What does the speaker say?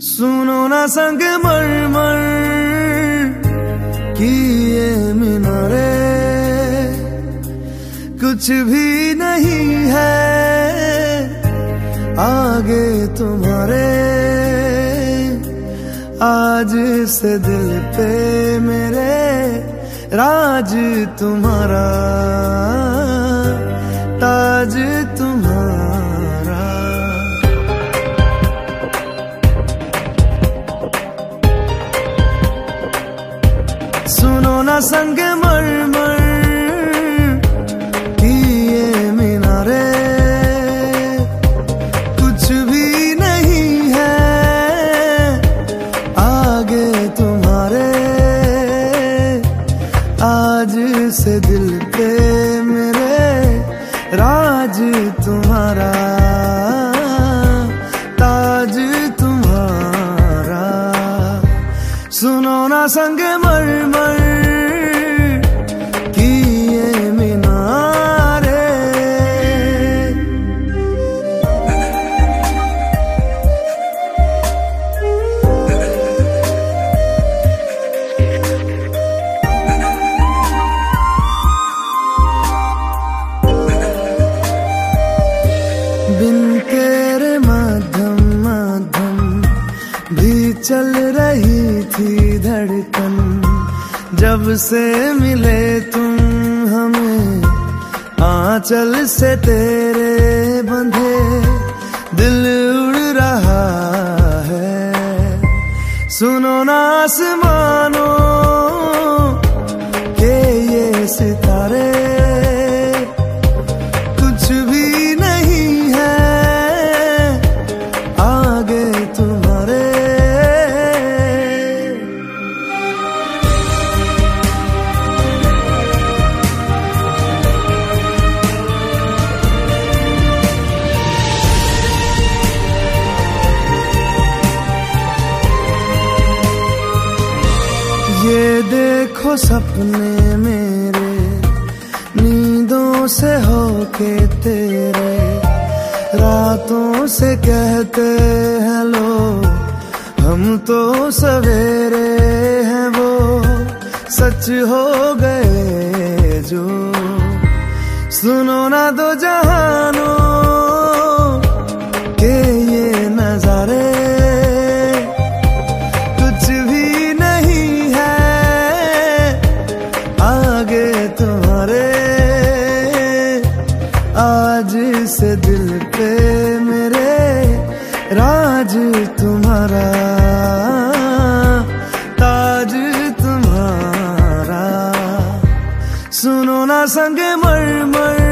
सुनो ना संग मर मर की ये मीनारे। कुछ भी नहीं है आगे तुम्हारे। आज से दिल पे मेरे राज तुम्हारा। संग मर मर की ये मीनारे। कुछ भी नहीं है आगे तुम्हारे। आज से दिल पे मेरे राज तुम्हारा, ताज तुम्हारा। सुनो ना संग मर बिन तेरे माध्यम माध्यम भी चल रही थी धड़कन। जब से मिले तुम हमें, आंचल से तेरे बंधे दिल उड़ रहा है। सुनो ना आसमानों सपने मेरे, नींदों से होके तेरे, रातों से कहते हैं, लो, हम तो सवेरे हैं वो, सच हो गए जो, सुनो ना दो जहानों आज से दिल पे मेरे राज तुम्हारा ताज तुम्हारा। सुनो ना संग मर मर।